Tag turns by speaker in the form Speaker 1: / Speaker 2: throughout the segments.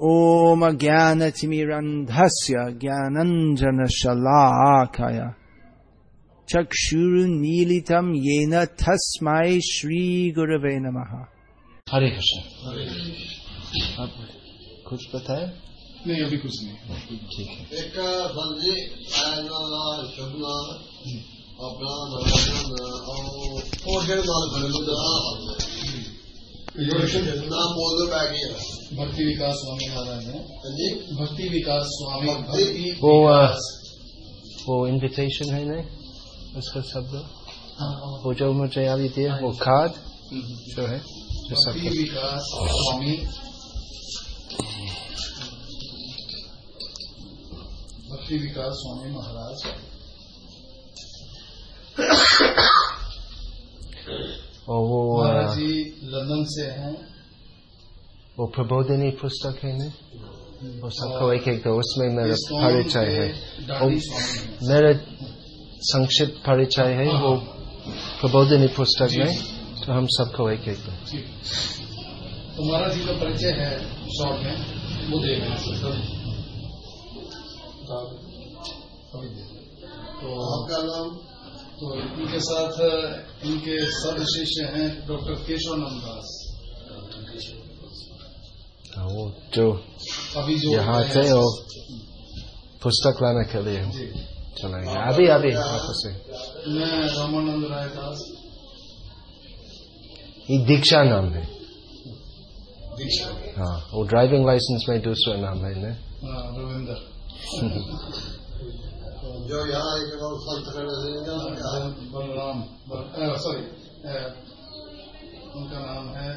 Speaker 1: ॐ ज्ञानतिमिरन्धस्य ज्ञानञ्जनशलाकय चक्षुरुन्मीलितं येन तस्मै श्रीगुरवे नमः हरे कृष्ण आप कुछ बताए
Speaker 2: नहीं अभी कुछ नहीं।
Speaker 1: ठीक है।
Speaker 3: एक बंदी आयना शब्ना अपना और और फिर नाल भरने का नाम बोल दो बैठी है।
Speaker 2: भक्ति विकास स्वामी महाराज है।
Speaker 3: हाँ जी।
Speaker 2: भक्ति विकास स्वामी
Speaker 3: भक्ति
Speaker 1: वो, वो इनविटेशन है नहीं? उसका शब्द?
Speaker 2: हाँ,
Speaker 1: वो जो मुझे अभी दिया वो कार्ड
Speaker 2: हम्म।
Speaker 1: जो है जो सब
Speaker 2: भक्ति विकास स्वामी। भक्ति विकास स्वामी महाराज।
Speaker 1: और वो
Speaker 2: महाराज जी लंदन से हैं।
Speaker 1: वो प्रबोधनी पुस्तक है नहीं वो सबको एक एक दो उसमें मेरा परिचय है।
Speaker 2: हैं?
Speaker 1: मेरा संक्षिप्त परिचय है वो प्रबोधिनी पुस्तक में। तो हम सबको एक एक
Speaker 2: तो महाराज जी का परिचय है शॉर्ट में। वो दे हैं हैं। तो
Speaker 3: आपका नाम?
Speaker 2: तो इनके साथ इनके सद शिष्य हैं डॉक्टर केशवानंद दास
Speaker 1: हाँ, वो जो
Speaker 2: अभी जो
Speaker 1: यहाँ थे वो पुस्तक लाने के लिए चलेंगे अभी अभी वापस
Speaker 2: मैं रामानंद राय दास।
Speaker 1: ये दीक्षा नाम है।
Speaker 2: दीक्षा।
Speaker 1: हाँ वो ड्राइविंग लाइसेंस में दूसरा नाम है ना?
Speaker 2: हाँ, रविंदर।
Speaker 3: जो यहाँ एक?
Speaker 2: बलराम सॉरी उनका नाम है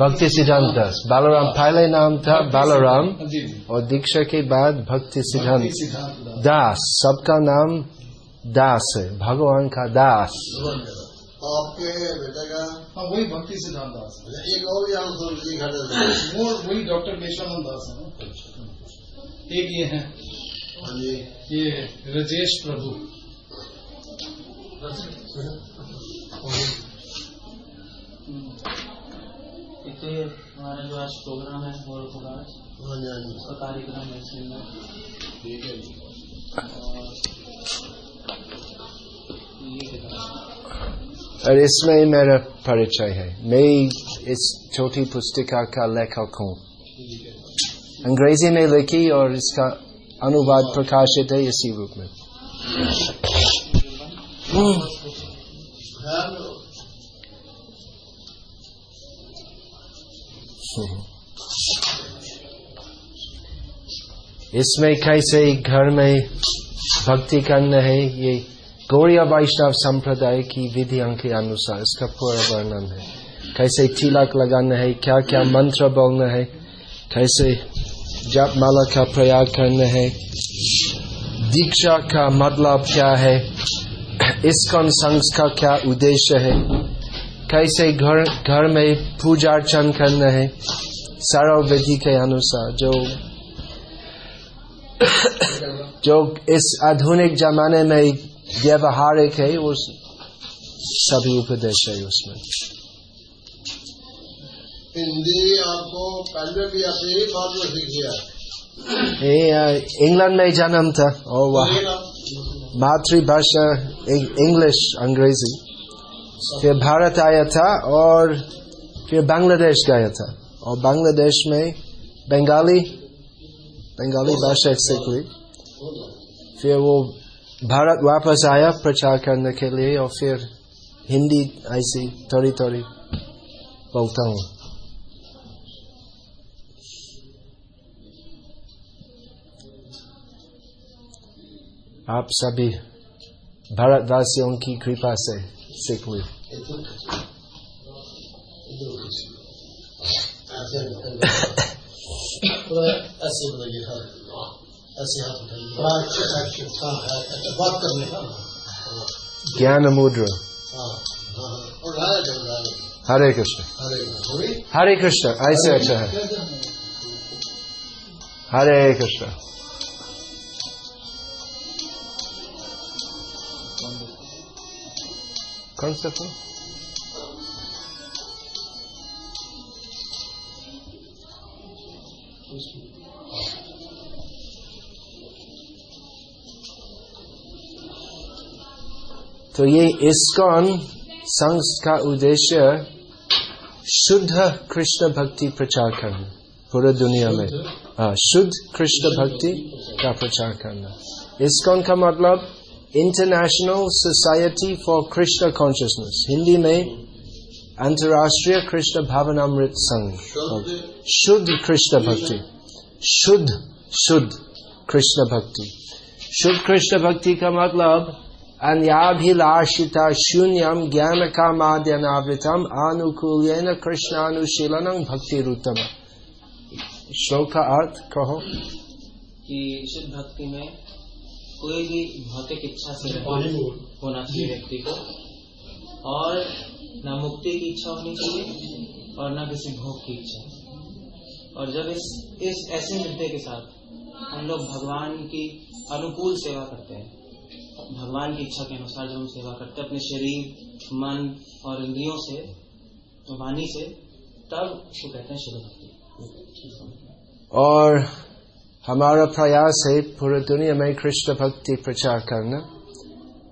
Speaker 1: भक्ति सिद्धांत दास। बालाराम पहले नाम था बालाराम
Speaker 2: जी।
Speaker 1: और दीक्षा के बाद भक्ति सिद्धांत।
Speaker 2: दास।
Speaker 1: सबका नाम दास है। भगवान का दास।
Speaker 3: आपके बेटे का?
Speaker 2: हाँ वही भक्ति सिद्धांत दास।
Speaker 3: एक और यहाँ
Speaker 2: वही डॉक्टर केशवानंद दास है एक ये है।
Speaker 3: जी
Speaker 2: ये रजेश प्रभु।
Speaker 4: तो हमारा जो आज प्रोग्राम है प्रकाश
Speaker 3: हाँ। हाँ
Speaker 4: उसका कार्यक्रम है इसमें
Speaker 3: ठीक है
Speaker 4: और
Speaker 1: इसमें मेरा परिचय है। मैं इस छोटी पुस्तिका का लेखक हूँ। अंग्रेज़ी में लिखी और इसका अनुवाद प्रकाशित है इसी रूप में। इसमें कैसे घर में भक्ति करना है, ये गौड़िया वैष्णव संप्रदाय की विधियों के अनुसार इसका पूरा वर्णन है। कैसे तिलक लगाना है क्या क्या मंत्र बोलना है, कैसे जप माला का प्रयाग करना है, दीक्षा का मतलब क्या है? इसकन संघ का क्या उद्देश्य है? कैसे घर घर में पूजा अर्चन करना है? सारा विधि के अनुसार जो जो इस आधुनिक जमाने में व्यवहारिक है, वो सभी उपदेश है उसमें।
Speaker 3: हिंदी आपको पहले भी है बाद में सीख
Speaker 1: ये इंग्लैंड में जन्म था। और वहाँ। मातृभाषा इंग्लिश अंग्रेज़ी। फिर भारत आया था और फिर बांग्लादेश गया था। और बांग्लादेश में बंगाली बंगाली भाषा सीख ली फिर वो भारत वापस आया प्रचार करने के लिए और फिर हिंदी ऐसी थोड़ी थोड़ी बोलता हूँ। आप सभी भारतवासियों की कृपा से सीख हुई ज्ञान मुद्रा। हरे कृष्ण। हरे कृष्ण, ऐसे अच्छा है। हरे कृष्ण। कौन सा तो ये इसकॉन संघ का उद्देश्य शुद्ध कृष्ण भक्ति प्रचार करना पूरे दुनिया में। हाँ शुद्ध कृष्ण भक्ति का प्रचार करना। इस्कॉन का मतलब international society for Krishna consciousness Hindi में अंतर्राष्ट्रीय कृष्ण भावनामृत संघ शुद्ध कृष्ण भक्ति शुद्ध शुद्ध कृष्ण भक्ति शुद्ध कृष्ण भक्ति का मतलब अन्याभिलाषिता शून्यम ज्ञान कामाद्यनावृतम आनुकूल्यन कृष्णानुशीलन भक्ति रुतम श्लोक का अर्थ कहो
Speaker 4: कि शुद्ध भक्ति में कोई भी भौतिक इच्छा से होना चाहिए व्यक्ति को। और न मुक्ति की इच्छा होनी चाहिए और न किसी भोग की इच्छा। और जब इस इस ऐसे हृदय के साथ हम लोग भगवान की अनुकूल सेवा करते हैं भगवान की इच्छा के अनुसार जब हम सेवा करते हैं अपने शरीर मन और इंद्रियों से तो वाणी से तब उसको कहते हैं शुभ भक्ति
Speaker 1: और हमारा प्रयास है पूरे दुनिया में कृष्ण भक्ति प्रचार करना।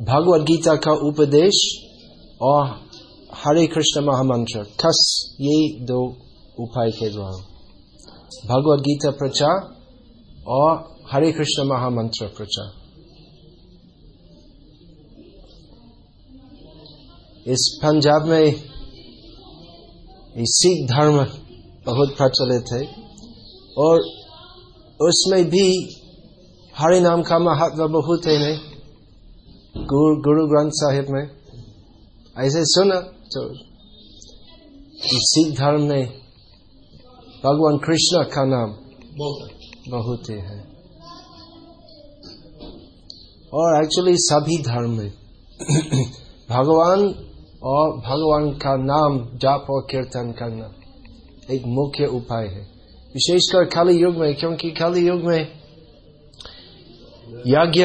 Speaker 1: भगवद गीता का उपदेश और हरे कृष्ण महामंत्र खस ये दो उपाय के द्वारा। भगवद गीता प्रचार और हरे कृष्ण महामंत्र प्रचार। इस पंजाब में सिख धर्म बहुत प्रचलित है और उसमें भी हरि नाम का महत्व बहुत है नहीं गुरु गुरु ग्रंथ साहिब में। ऐसे सुना तो सिख धर्म में भगवान कृष्ण का नाम बहुत ही। है और एक्चुअली सभी धर्म में भगवान और भगवान का नाम जाप और कीर्तन करना एक मुख्य उपाय है। विशेषकर खाली युग में क्योंकि खाली युग में यज्ञ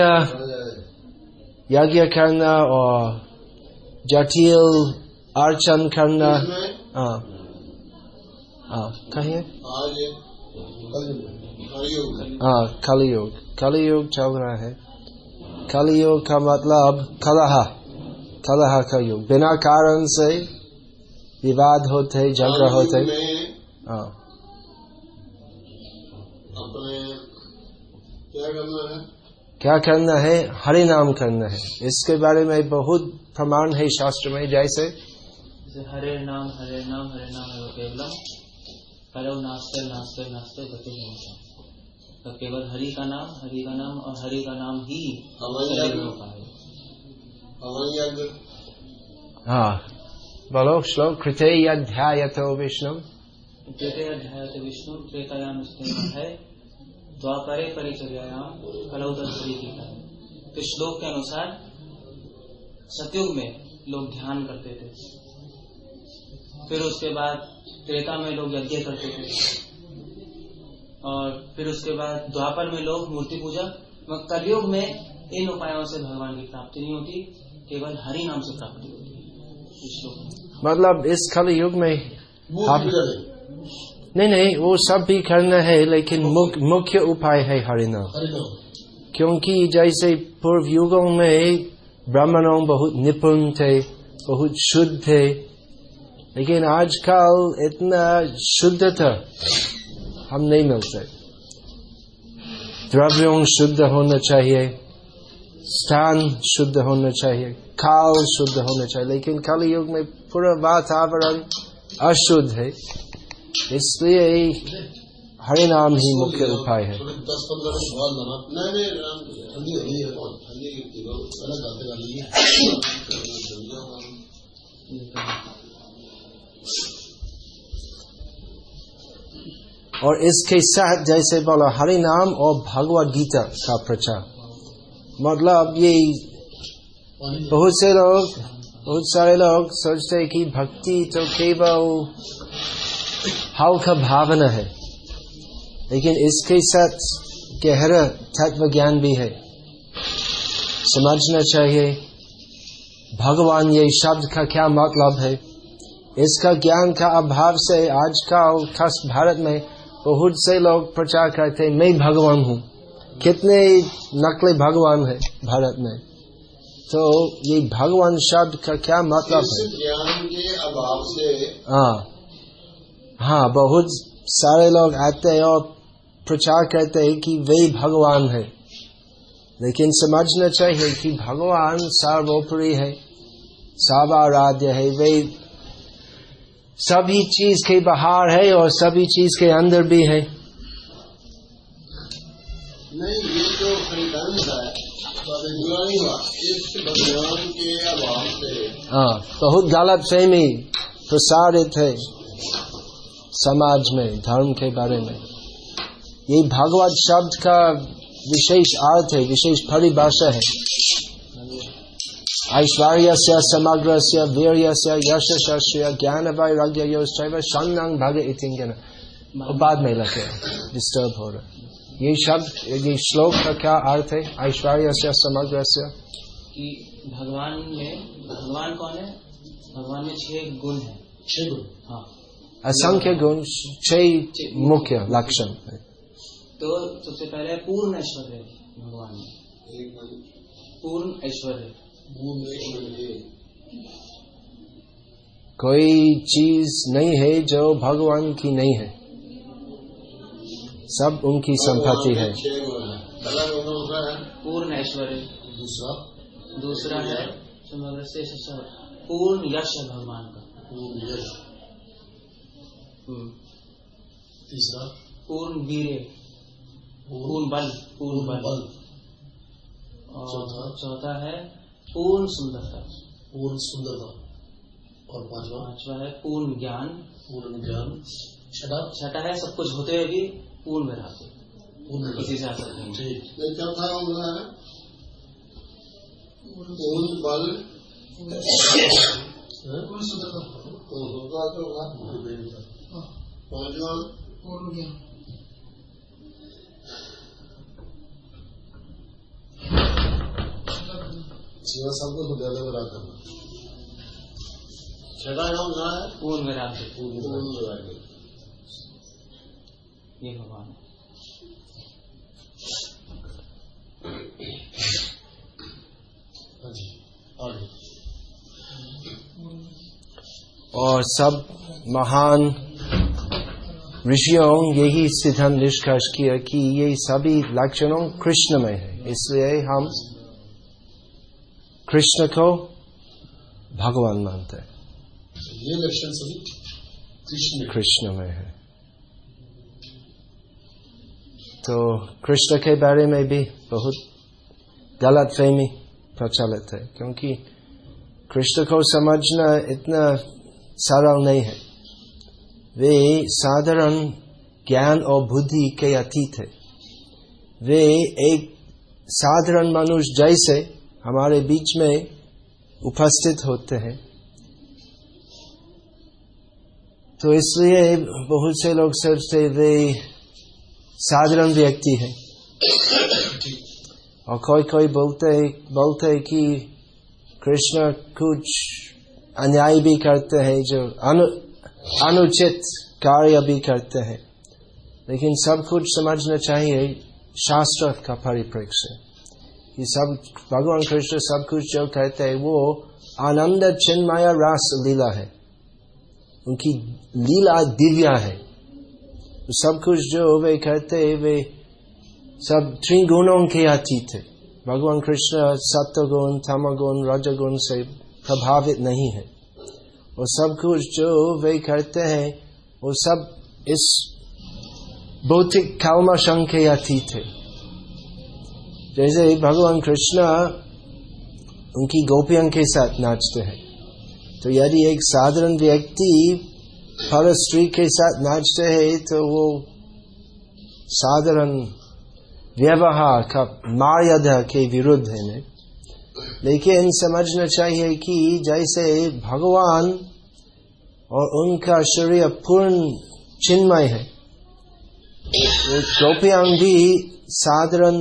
Speaker 1: यज्ञ करना और जटिल अर्चन करना हाँ। हाँ कहिए? हाँ कलयुग कलयुग चल रहा है। कलयुग का मतलब कलह कलह का युग। बिना कारण से विवाद होते झगड़ा होते। हाँ। क्या करना है? क्या करना है? हरि नाम करना है। इसके बारे में बहुत प्रमाण है शास्त्र में जैसे
Speaker 4: हरे नाम हरे नाम हरे नाम है केवलम। हरो नास्ते नास्ते नास्ते गति तो केवल हरि का नाम हरि का नाम और हरि का नाम ही
Speaker 1: हाँ। बोलो श्लोक कृते अध्याय तो विष्णु।
Speaker 4: कृते अध्याय तो विष्णु त्रेतायाम है। द्वापरे परिचर्यायाम कलौतरी की। तो श्लोक के अनुसार सतयुग में लोग ध्यान करते थे। फिर उसके बाद त्रेता में लोग यज्ञ करते थे। और फिर उसके बाद द्वापर में लोग मूर्ति पूजा। कलयुग में इन उपायों से भगवान की प्राप्ति नहीं होती केवल हरि नाम से प्राप्ति होती है।
Speaker 1: मतलब इस कल युग में आप नहीं नहीं वो सब भी करना है लेकिन मुख्य उपाय है हरिनाम क्योंकि जैसे पूर्व युगों में ब्राह्मणों बहुत निपुण थे बहुत शुद्ध थे लेकिन आजकल इतना शुद्धता हम नहीं मिलते द्रव्यों शुद्ध होना चाहिए स्थान शुद्ध होना चाहिए काल शुद्ध होना चाहिए लेकिन कल युग में पूरा वातावरण अशुद्ध है। इसलिए हरे नाम ही मुख्य उपाय है
Speaker 3: हो है
Speaker 1: और इसके साथ जैसे बोला हरि नाम और भगवत गीता का प्रचार मतलब ये बहुत से लोग बहुत सारे लोग सोचते हैं कि भक्ति तो केवल हल्का भावना है। लेकिन इसके साथ गहरा तत्व ज्ञान भी है। समझना चाहिए भगवान ये शब्द का क्या मतलब है? इसका ज्ञान का अभाव से आज का खास भारत में बहुत से लोग प्रचार करते मैं भगवान हूँ। कितने नकली भगवान है भारत में। तो ये भगवान शब्द का क्या मतलब है?
Speaker 3: ज्ञान के अभाव से
Speaker 1: हाँ। हाँ बहुत सारे लोग आते हैं और प्रचार करते हैं कि वे भगवान है। लेकिन समझना चाहिए कि भगवान सर्वोपरि है सर्वाराध्य है। वे सभी चीज़ के बाहर है और सभी चीज़ के अंदर भी है।
Speaker 3: नहीं ये सिद्धांत है भगवान के अभाव से।
Speaker 1: हाँ बहुत गलत फहमी प्रसारित है। समाज में, धर्म के बारे में। ये भागवत शब्द का विशेष अर्थ है, विशेष परिभाषा है। ऐश्वर्य से समग्र से वीर से यश से ज्ञान वैराग्य भग इतिंगन बाद में लगे डिस्टर्ब हो रहा ये शब्द, ये श्लोक का क्या अर्थ है? ऐश्वर्य से समग्र से
Speaker 4: भगवान में, भगवान कौन है? भगवान में छह गुण है।
Speaker 3: छह गुण
Speaker 4: हाँ।
Speaker 1: असंख्य गुण छह मुख्य लक्षण है।
Speaker 4: तो सबसे पहले पूर्ण ऐश्वर्य भगवान पूर्ण ऐश्वर्य
Speaker 1: कोई चीज़ नहीं है जो भगवान की नहीं है। सब उनकी संपत्ति है।
Speaker 4: पूर्ण ऐश्वर्य
Speaker 3: दूसरा?
Speaker 4: दूसरा है समग्र पूर्ण यश है भगवान का।
Speaker 3: पूर्ण यश। तीसरा
Speaker 4: पूर्ण वीर। पूर्ण। बल। पूर्ण बल।
Speaker 3: बल।
Speaker 4: और
Speaker 3: चौथा?
Speaker 4: चौथा है पूर्ण सुंदरता।
Speaker 3: पूर्ण सुंदरता। और पांचवा?
Speaker 4: पांचवा है पूर्ण ज्ञान।
Speaker 3: पूर्ण ज्ञान। छठा?
Speaker 4: छठा है सब कुछ होते हुए भी पूर्ण में रहते।
Speaker 3: पूर्ण
Speaker 4: किसी से हासिल नहीं
Speaker 3: ठीक। ये चौथा पूर्ण बल
Speaker 2: पूर्ण शुद्धता
Speaker 3: पूर्ण होगा तो होगा। पांचवा
Speaker 2: पूर्ण ज्ञान
Speaker 3: सेवा सबको विद्यालय में करना छठा नाम क्या है
Speaker 4: पूर्ण
Speaker 3: पूर्ण वैराग्य
Speaker 4: ये भगवान
Speaker 3: जी आगे
Speaker 1: और सब महान ऋषियों यही सिद्धांत निष्कर्ष किया कि ये सभी लक्षणों कृष्ण में है। इसलिए हम कृष्ण को भगवान मानते हैं।
Speaker 3: ये लक्षण सभी कृष्ण
Speaker 1: कृष्ण में है। तो कृष्ण के बारे में भी बहुत गलत फहमी प्रचलित है क्योंकि कृष्ण को समझना इतना सरल नहीं है। वे साधारण ज्ञान और बुद्धि के अतीत है। वे एक साधारण मनुष्य जैसे हमारे बीच में उपस्थित होते हैं। तो इसलिए बहुत से लोग सोचते वे साधारण व्यक्ति है। और कोई कोई बोलते बोलते कि कृष्ण कुछ अन्याय भी करते हैं जो अनु, अनुचित कार्य भी करते हैं। लेकिन सब कुछ समझना चाहिए शास्त्र का परिप्रेक्ष्य। कि सब, भगवान कृष्ण सब कुछ जो कहते हैं, वो आनंद चिन्मय रास लीला है। उनकी लीला दिव्या है। सब कुछ जो वे कहते हैं, वे सब त्रिगुणों के अतीत है। भगवान कृष्ण सत्य गुण तमगुण, रजगुण से प्रभावित नहीं है। और सब कुछ जो वे करते हैं, वो सब इस भौतिक कालमाशं के अतीत है जैसे भगवान कृष्ण उनकी गोपियों के साथ नाचते हैं तो यदि एक साधारण व्यक्ति पर स्त्री के साथ नाचते हैं तो वो साधारण व्यवहार का मर्यादा के विरुद्ध है ने? लेकिन समझना चाहिए कि जैसे भगवान और उनका शरीर पूर्ण चिन्मय है गोपियाँ भी साधारण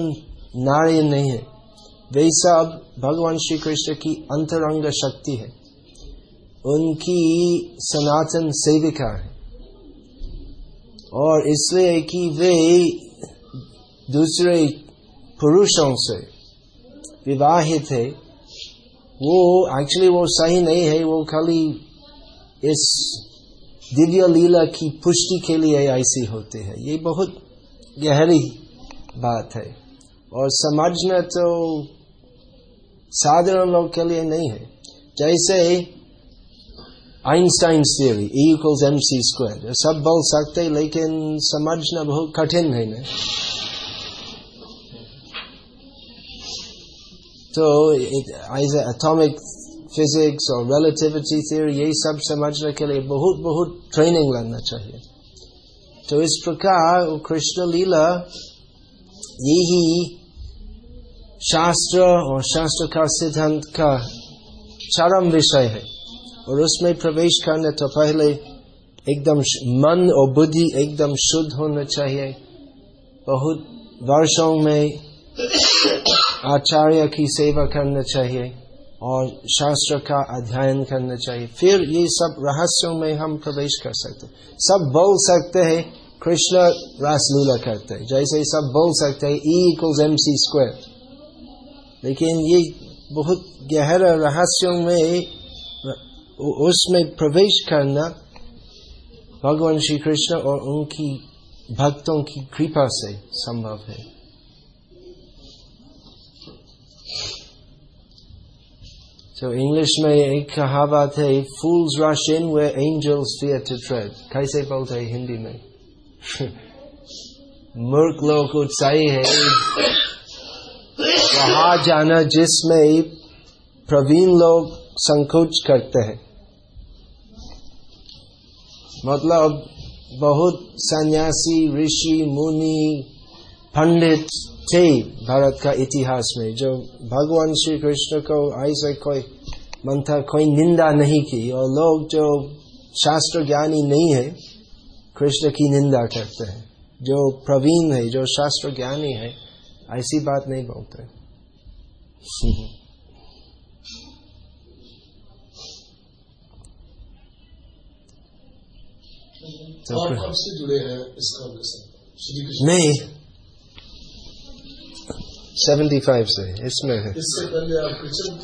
Speaker 1: नारी नहीं है। वे सब भगवान श्री कृष्ण की अंतरंग शक्ति है। उनकी सनातन सेविका है। और इसलिए कि वे दूसरे पुरुषों से विवाहित है, वो एक्चुअली वो सही नहीं है, वो खाली इस दिव्य लीला की पुष्टि के लिए ऐसी होते हैं। ये बहुत गहरी बात है। और समझना तो साधारण लोग के लिए नहीं है। जैसे Einstein theory E M C square सब बोल सकते लेकिन समझना बहुत कठिन है ना। तो ऐसे एटॉमिक फिजिक्स और रिलेटिविटी थियरी यही सब समझने के लिए बहुत बहुत ट्रेनिंग लेना चाहिए। तो इस प्रकार कृष्ण लीला, यही शास्त्र और शास्त्र का सिद्धांत का चरम विषय है। और उसमें प्रवेश करने तो पहले एकदम मन और बुद्धि एकदम शुद्ध होना चाहिए। बहुत वर्षों में आचार्य की सेवा करना चाहिए और शास्त्र का अध्ययन करना चाहिए। फिर ये सब रहस्यों में हम प्रवेश कर सकते सब बोल सकते हैं, कृष्ण रासलीला करते हैं। जैसे सब बोल सकते हैं E equals M C square लेकिन ये बहुत गहरा रहस्यों में, उसमें प्रवेश करना भगवान श्री कृष्ण और उनकी भक्तों की कृपा से संभव है। तो इंग्लिश में एक कहावत है fools rush in way angels fear to tread कैसे बोलते हैं हिंदी में मूर्ख लोग उत्साही है वहाँ जाना जिसमें प्रवीण लोग संकोच करते हैं मतलब बहुत सन्यासी ऋषि मुनि पंडित थे भारत का इतिहास में जो भगवान श्री कृष्ण को ऐसे कोई मंत्र कोई निंदा नहीं की और लोग जो शास्त्र ज्ञानी नहीं है कृष्ण की निंदा करते हैं जो प्रवीण है जो शास्त्र ज्ञानी है ऐसी बात नहीं बोलते
Speaker 3: तो से जुड़े हैं इस
Speaker 1: नहीं। सेवेंटी फाइव से इसमें है
Speaker 3: इससे पहले आप क्रिश्चियन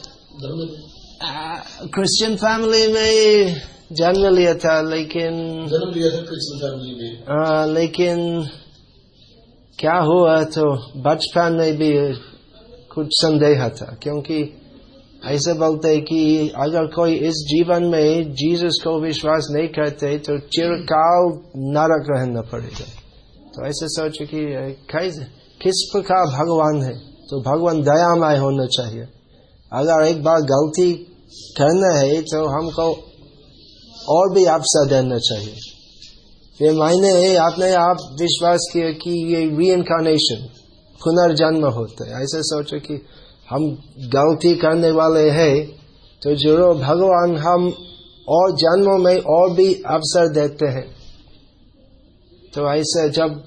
Speaker 1: क्रिश्चियन फैमिली में जन्म लिया था लेकिन
Speaker 3: जन्म लिया था क्रिश्चियन फैमिली में।
Speaker 1: आ, लेकिन क्या हुआ तो बचपन में भी कुछ संदेह था क्योंकि ऐसे बोलते हैं कि अगर कोई इस जीवन में जीसस को विश्वास नहीं करते तो चिरकाल नरक रहना पड़ेगा। तो ऐसे सोचे कि कैसे किस प्रकार भगवान है? तो भगवान दयामय होना चाहिए। अगर एक बार गलती करना है तो हमको और भी अवसर देना चाहिए। फिर मैंने अपने आप विश्वास किया कि ये री पुनर्जन्म होता है। ऐसे सोचो कि हम गलती करने वाले हैं तो ज़रूर भगवान हम और जन्मों में और भी अवसर देते हैं। तो ऐसे जब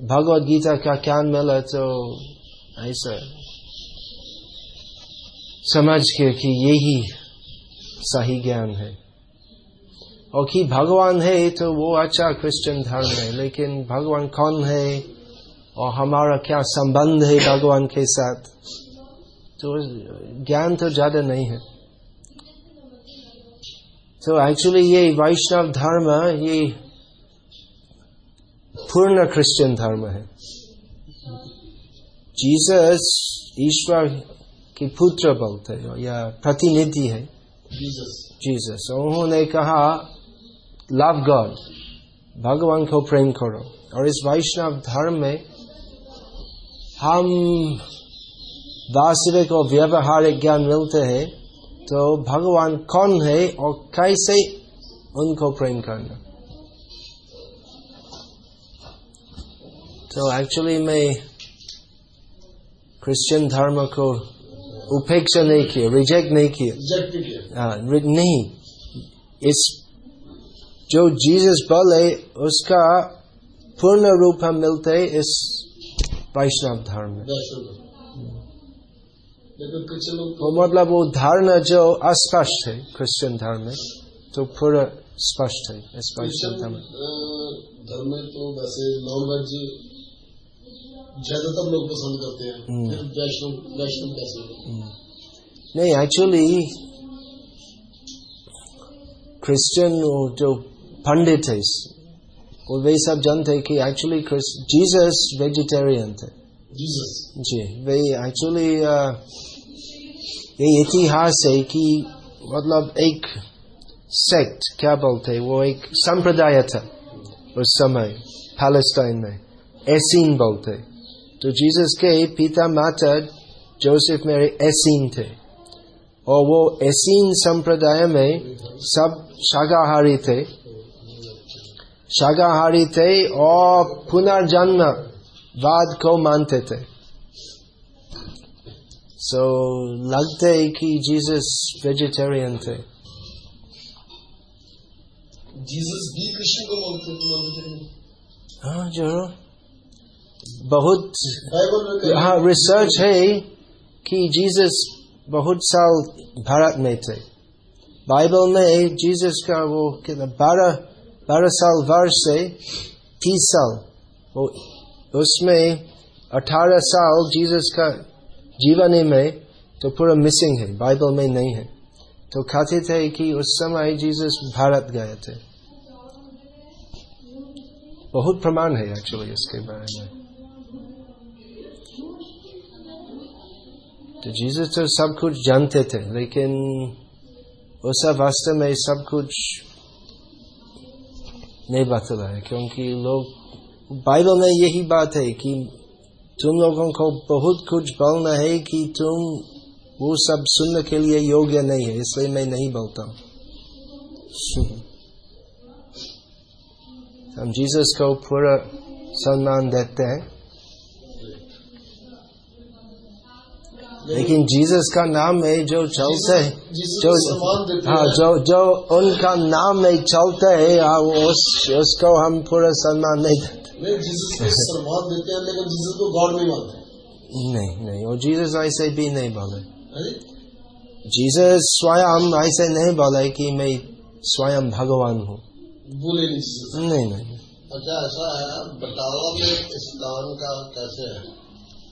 Speaker 1: भगवत गीता का ज्ञान मिला तो ऐसा समझ के कि यही सही ज्ञान है। और कि भगवान है तो वो अच्छा क्रिश्चियन धर्म है, लेकिन भगवान कौन है और हमारा क्या संबंध है भगवान के साथ? तो ज्ञान तो ज़्यादा नहीं है। तो एक्चुअली ये वैष्णव धर्म, ये पूर्ण क्रिश्चियन धर्म है। जीसस ईश्वर के पुत्र बोलते हैं या प्रतिनिधि है।
Speaker 3: जीसस
Speaker 1: जीसस उन्होंने कहा लव गॉड भगवान को प्रेम करो। और इस वैष्णव धर्म में हम वास्तविक और व्यवहारिक ज्ञान मिलते हैं तो भगवान कौन है और कैसे उनको प्रेम करना? तो एक्चुअली मैं क्रिश्चियन धर्म को उपेक्षा नहीं किया रिजेक्ट नहीं किया
Speaker 3: रिजेक्ट नहीं
Speaker 1: इस जो जीसस बल है उसका पूर्ण रूप हम मिलते हैं इस वैष्णव धर्म में
Speaker 3: वैष्णव धर्म।
Speaker 1: वो मतलब वो धारणा जो अस्पष्ट है क्रिश्चियन धर्म में तो पूरा स्पष्ट है स्पष्ट
Speaker 3: क्रिश्चियन अ, धर्म में तो वैसे नॉन वेज ज़्यादातर लोग पसंद करते हैं।
Speaker 1: हम्म।
Speaker 3: फिर वैष्णव वैष्णव कैसे
Speaker 1: नहीं एक्चुअली क्रिश्चियन जो पंडित है वो वे सब जानते हैं कि एक्चुअली जीसस वेजिटेरियन थे।
Speaker 3: जीसस
Speaker 1: जी वे एक्चुअली ये इतिहास है कि मतलब एक सेक्ट क्या बोलते हैं वो एक संप्रदाय था उस समय पैलेस्टाइन में। एसीन बोलते तो जीसस के पिता माता जोसेफ मेरे एसीन थे। और वो एसीन संप्रदाय में सब शाकाहारी थे। शाकाहारी थे और पुनर्जन्म वाद को मानते थे। सो so, लगते है कि जीसस वेजिटेरियन थे।
Speaker 3: जीसस भी कृष्ण को मानते हैं
Speaker 1: हाँ ज़रूर। बहुत
Speaker 3: बाइबल में कहीं-
Speaker 1: हाँ रिसर्च है कि जीसस बहुत साल भारत में थे। बाइबल में जीसस का वो कितना बारह बारह साल वर्ष से तीस साल। वो उसमें अठारह साल जीसस का जीवन में तो पूरा मिसिंग है बाइबल में नहीं है। तो कथित है कि उस समय जीसस भारत गए थे। बहुत प्रमाण है एक्चुअली इसके बारे में। तो जीसस तो सब कुछ जानते थे, लेकिन सब वास्तव में सब कुछ नहीं बतला है क्योंकि लोग, बाइबल में यही बात है कि तुम लोगों को बहुत कुछ बोलना है कि तुम वो सब सुनने के लिए योग्य नहीं है, इसलिए मैं नहीं बोलता हम जीसस को पूरा सम्मान देते हैं। लेकिन जीसस का नाम है जो चलते है जो हाँ जो जो उनका नाम में चलते है हाँ, उस, उसको हम पूरा सम्मान नहीं देते।
Speaker 3: नहीं जीसस को सम्मान देते हैं लेकिन जीसस को गॉड नहीं मानते।
Speaker 1: नहीं नहीं और जीसस ऐसे भी नहीं बोले।
Speaker 3: है
Speaker 1: जीसस स्वयं ऐसे नहीं बोले कि मैं स्वयं भगवान हूँ।
Speaker 3: बोले नहीं
Speaker 1: नहीं नहीं
Speaker 3: अच्छा ऐसा है में इस्लाम का कैसे है?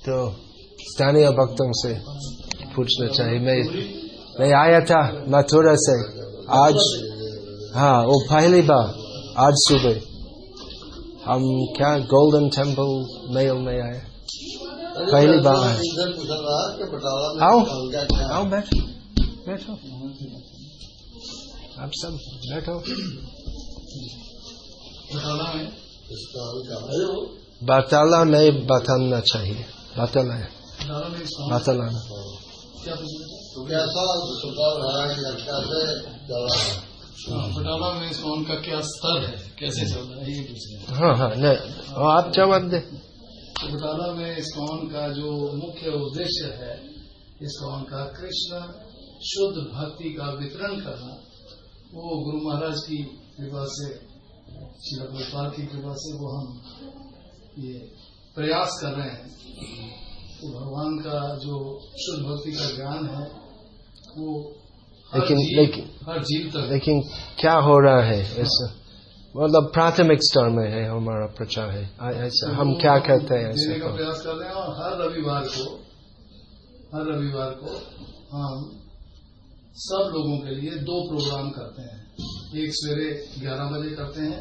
Speaker 1: तो स्थानीय भक्तों से पूछना चाहिए। मैं मैं आया था मथुरा से। आज हाँ वो पहली बार। आज सुबह। हम क्या गोल्डन टेंपल मेल में आए। पहली बार।
Speaker 3: में
Speaker 1: आओ। आओ? बैठो। बैठो। आप सब बैठो। बताला में बताना चाहिए। बताना है।
Speaker 2: बटाला में इस्लाम
Speaker 1: बताना
Speaker 2: क्या पूछना था?
Speaker 3: कैसा सुधार है या कैसे चल रहा है
Speaker 2: हाँ, बटाला में इस्लाम का क्या स्तर है कैसे चल रहा है ये पूछ रहे हैं
Speaker 1: हाँ हाँ नहीं आप जवाब दे
Speaker 2: में इस्कॉन का जो मुख्य उद्देश्य है इस्कॉन का कृष्ण शुद्ध भक्ति का वितरण करना वो गुरु महाराज की कृपा से श्री गोपाल की कृपा से वो हम ये प्रयास कर रहे हैं तो भगवान का जो शुद्ध भक्ति का ज्ञान है वो हर
Speaker 1: लेकिन-
Speaker 2: जीव
Speaker 1: लेकिन-
Speaker 2: हर जीव तक।
Speaker 1: लेकिन क्या हो रहा है ऐसा मतलब प्राथमिक स्तर में है हमारा प्रचार है। ऐसा हम क्या कहते हैं ऐसे
Speaker 2: का प्रयास कर रहे हैं और हर रविवार को हर रविवार को हम सब लोगों के लिए दो प्रोग्राम करते हैं। एक सवेरे 11 बजे करते हैं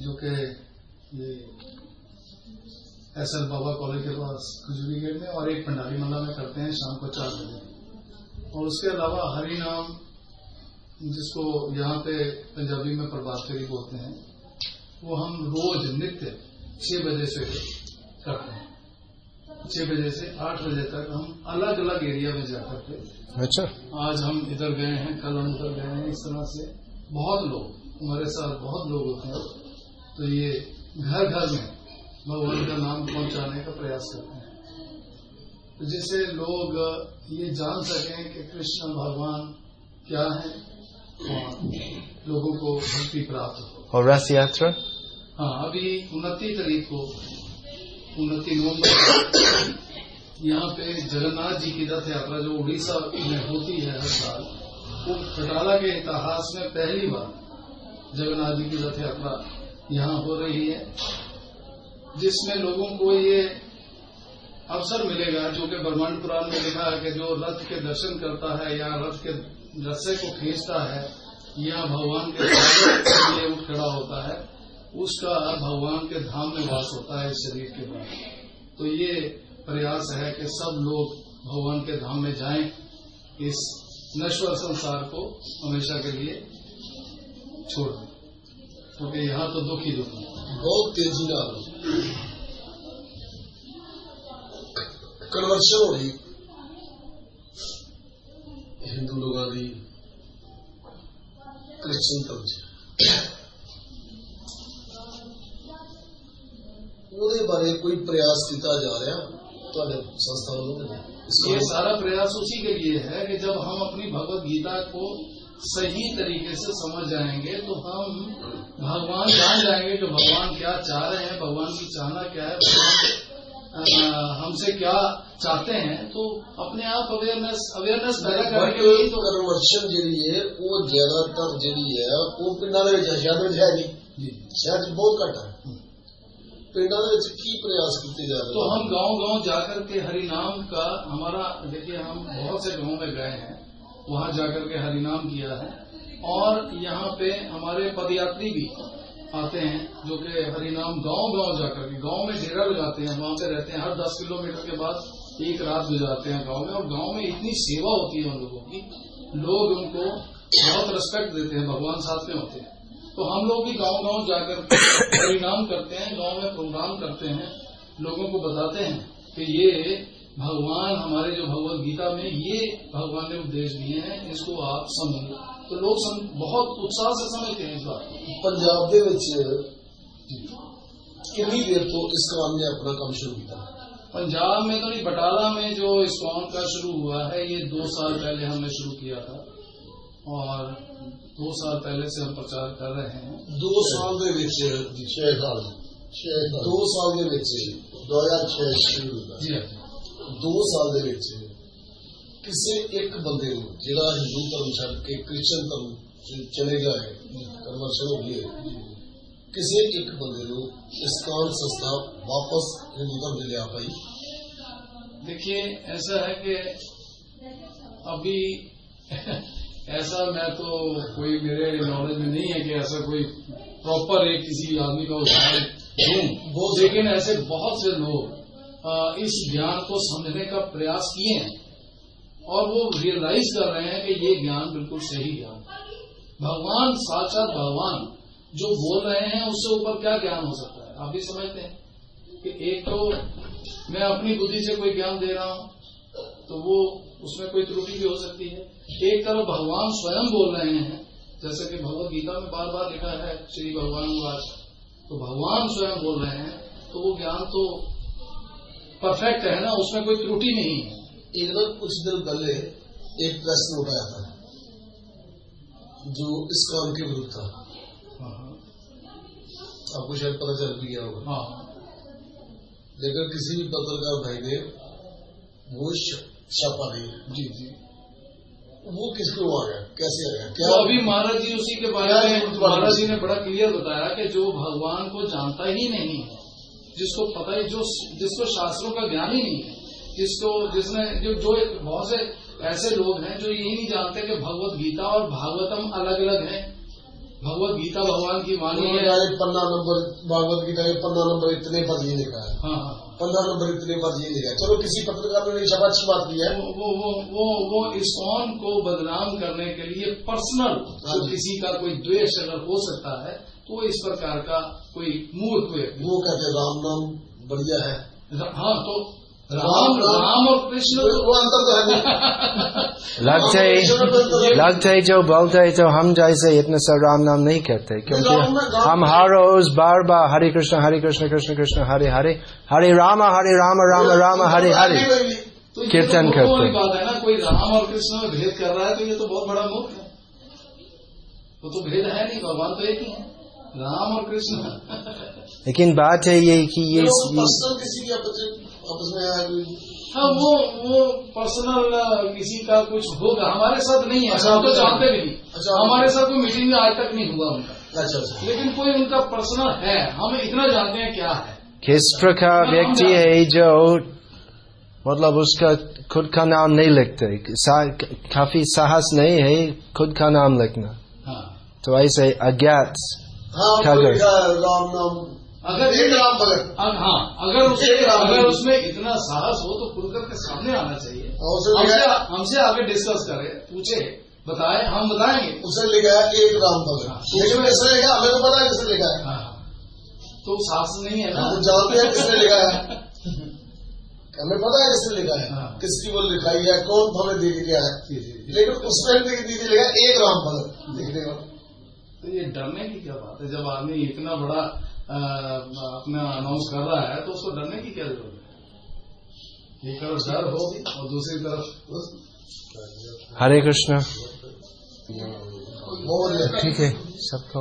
Speaker 2: जो कि ये एस एल बाबा कॉलेज के पास खजूरी गेट में और एक पंडाली मल्ला में करते हैं शाम को चार बजे। और उसके अलावा हरि नाम जिसको यहाँ पे पंजाबी में प्रभात फेरी बोलते हैं वो हम रोज नित्य छह बजे से करते हैं। छह बजे से आठ बजे तक हम अलग अलग एरिया में जाकर के
Speaker 1: अच्छा।
Speaker 2: आज हम इधर गए हैं कल हम उधर गए हैं इस तरह से बहुत लोग हमारे साथ बहुत लोग होते हैं। तो ये घर घर में भगवान का नाम पहुँचाने का प्रयास करते हैं। तो जिससे लोग ये जान सकें कि कृष्ण भगवान क्या है और लोगों को भक्ति प्राप्त हो।
Speaker 1: और रथ यात्रा?
Speaker 2: हाँ अभी उनतीस तारीख को उनतीस नवंबर यहाँ पे जगन्नाथ जी की रथ यात्रा जो उड़ीसा में होती है हर साल वो खटाला के इतिहास में पहली बार जगन्नाथ जी की रथ यात्रा यहाँ हो रही है। जिसमें लोगों को ये अवसर मिलेगा, जो कि ब्रह्मांड पुराण में लिखा है कि जो रथ के दर्शन करता है या रथ के रस्से को खींचता है, या भगवान के लिए उठ खड़ा होता है, उसका भगवान के धाम में वास होता है शरीर के बाद। तो ये प्रयास है कि सब लोग भगवान के धाम में जाएँ इस नश्वर संसार को हमेशा के लिए छोड़। दें क्योंकि तो यहाँ तो दुख दुख है।
Speaker 3: बहुत तेज़ी ना कन्वर्शन हो रही हिंदू लोगों की क्रिश्चियन धर्म ਉਹਦੇ ਬਾਰੇ ਕੋਈ ਪ੍ਰਯਾਸ ਕੀਤਾ ਜਾ ਰਿਹਾ ਤੁਹਾਡੇ संस्था वालों
Speaker 2: ये सारा प्रयास उसी के लिए है कि जब हम अपनी भगवत गीता को सही तरीके से समझ जाएँगे तो हम भगवान जान जाएँगे कि भगवान क्या चाह रहे हैं भगवान की चाहना क्या है भगवान हमसे क्या चाहते हैं। तो अपने आप अवेयरनेस अवेयरनेस पैदा करके
Speaker 3: तो कन्वर्शन जी है वो ज़्यादातर जी है वो पिंडा है नहीं शहर बहुत घट है। पिंडा की प्रयास किए जा रहे
Speaker 2: तो हम गाँव गाँव जाकर के हरिनाम का हमारा देखिए हम बहुत से गाँव में गए हैं। वहाँ जाकर के हरिनाम किया है। और यहाँ पे हमारे पदयात्री भी आते हैं, जो कि हरिनाम गाँव गाँव जाकर के, गाँव में डेरा लगाते हैं, वहाँ पे रहते हैं। हर दस किलोमीटर के बाद एक रात गुजारते हैं गाँव में। और गाँव में इतनी सेवा होती है उन लोगों की। लोग उनको बहुत रिस्पेक्ट देते हैं, भगवान साथ में होते हैं। तो हम लोग भी गाँव गाँव जाकर हरिनाम करते हैं, गाँव में प्रोग्राम करते हैं, लोगों को बताते हैं कि ये भगवान हमारे जो भगवत गीता में ये भगवान ने उपदेश दिए हैं इसको आप समझो। तो लोग बहुत उत्साह से समझते हैं इस बात
Speaker 3: पंजाब के ਵਿੱਚ ਕਿੰਨੀ ਦੇਰ ਤੋਂ ਇਸ ਕਾਮ ਨੇ ਆਪਣਾ ਕੰਮ ਸ਼ੁਰੂ
Speaker 2: पंजाब में तो नहीं बटाला में जो इस काम का शुरू हुआ है ये दो साल पहले हमने शुरू किया था। और दो साल पहले से हम प्रचार कर रहे हैं।
Speaker 3: दो साल के बीच छह साल छह दो साल के बीच दो हज़ार छह शुरू हुआ। जी। हाँ दो ਸਾਲ ਦੇ ਵਿੱਚ ਕਿਸੇ ਇੱਕ ਬੰਦੇ ਨੂੰ ਜਿਹੜਾ ਹਿੰਦੂ ਧਰਮ ਛੱਡ ਕੇ ਕ੍ਰਿਸਚੀਅਨ ਧਰਮ ਚਲੇ ਗਿਆ ਹੈ ਕਨਵਰਸ਼ਨ ਹੋ ਗਈ ਕਿਸੇ ਇੱਕ ਬੰਦੇ ਨੂੰ ਇਸਕਾਨ ਸੰਸਥਾ ਵਾਪस ਹਿੰਦੂ धर्म में आ पाई?
Speaker 2: देखिए ऐसा है कि अभी ऐसा मैं तो कोई मेरे नॉलेज में नहीं है कि ऐसा कोई प्रॉपर एक किसी आदमी का उदाहरण दूँ। लेकिन ऐसे बहुत से लोग इस ज्ञान को समझने का प्रयास किए हैं और वो रियलाइज़ कर रहे हैं कि ये ज्ञान बिल्कुल सही ज्ञान भगवान साक्षात भगवान जो बोल रहे हैं, उससे ऊपर क्या ज्ञान हो सकता है? आप भी समझते हैं कि एक तो मैं अपनी बुद्धि से कोई ज्ञान दे रहा हूँ तो वो उसमें कोई त्रुटि भी हो सकती है। एक तरफ़ भगवान स्वयं बोल रहे हैं, जैसे कि भगवत गीता में बार बार लिखा है, श्री भगवान वास तो भगवान स्वयं बोल रहे हैं तो वो ज्ञान तो परफेक्ट है ना उसमें कोई त्रुटि नहीं है।
Speaker 3: बार कुछ दिन पहले एक प्रश्न उठाया था जो इस काम के विरुद्ध था। हाँ, हाँ। आपको शायद पता चल भी गया होगा। हाँ। लेकिन किसी भी पत्रकार भाई ने वो छापा नहीं।
Speaker 2: जी जी।
Speaker 3: वो किसको आ गया? कैसे आ गया? क्या
Speaker 2: तो अभी महाराज जी उसी के बारे में महाराज जी ने बड़ा क्लियर बताया कि जो भगवान को जानता ही नहीं है जिसको पता ही जो जिसको शास्त्रों का ज्ञान ही नहीं है जिसको जिसने जो जो बहुत से ऐसे लोग हैं जो यही नहीं जानते कि भगवत गीता और भागवतम अलग अलग है। भगवत गीता भगवान की वाणी है।
Speaker 3: पन्ना नंबर भागवत गीता के पन्ना नंबर इतने पर ये लिखा है।
Speaker 2: हाँ हाँ
Speaker 3: पंद्रह नंबर इतने बार ये लिखा है। चलो किसी पत्रकार ने शब्द अच्छी बात की है।
Speaker 2: वो वो वो वो इस्कॉन को बदनाम करने के लिए पर्सनल हाँ किसी का कोई द्वेष अगर हो सकता है तो इस प्रकार का कोई मूर्ख
Speaker 3: वो कहते राम नाम बढ़िया है।
Speaker 2: हाँ तो राम राम और कृष्ण।
Speaker 3: वो अंतर तो है
Speaker 1: लग जाए लग जाए जो बोलते तो हम जैसे इतने सा राम नाम नहीं कहते क्योंकि हम हर रोज बार बार हरे कृष्ण हरे कृष्ण कृष्ण कृष्ण हरे हरे हरे राम हरे राम राम राम हरे हरे
Speaker 2: तो कीर्तन तो करते। बात है ना कोई राम और कृष्ण में भेद कर रहा है तो ये तो बहुत बड़ा मूर्ख है। वो तो भेद है नहीं भगवान तो एक ही है। राम और कृष्ण
Speaker 1: लेकिन बात है ये कि ये
Speaker 3: किसी के आपस में
Speaker 2: हाँ वो वो पर्सनल किसी का कुछ होगा। हमारे साथ नहीं है। अच्छा, हम तो जानते भी नहीं। अच्छा। हमारे साथ कोई मीटिंग में आज तक नहीं हुआ उनका।
Speaker 3: अच्छा अच्छा।
Speaker 2: लेकिन कोई उनका पर्सनल है? हम इतना जानते हैं क्या है।
Speaker 1: किस प्रकार व्यक्ति है। जो मतलब उसका खुद का नाम नहीं लिखते। सा, काफ़ी साहस नहीं है खुद का नाम लिखना।
Speaker 2: हाँ।
Speaker 1: तो ऐसे अज्ञात।
Speaker 3: राम नाम।
Speaker 2: अगर
Speaker 3: एक राम भगत
Speaker 2: हाँ अगर उसमें
Speaker 3: एक राम
Speaker 2: अगर उसमें इतना साहस हो तो खुल के सामने आना चाहिए।
Speaker 3: उसे
Speaker 2: हमसे हमसे आगे डिस्कस करे पूछे बताए हम बताएँगे।
Speaker 3: उसे लिखा है एक राम भगत
Speaker 2: हाँ।
Speaker 3: लेकिन किसने लिखा हमें तो पता है किसने लिखा है।
Speaker 2: हाँ तो साहस नहीं है ना?
Speaker 3: तो जानते हैं किसने लिखा है। हमें पता है किसने लिखा है।
Speaker 2: हाँ।
Speaker 3: किसकी वो लिखाई है कौन हमें दे गया है। लेकिन उसमें लिखा एक राम भगत लिखने का।
Speaker 2: तो ये डरने की क्या बात है? जब आदमी इतना बड़ा आ, अपना अनाउंस कर रहा है तो उसको डरने की क्या ज़रूरत है? एक तरफ़ डर होगी और दूसरी तरफ़
Speaker 1: हरे कृष्ण। ठीक है सबको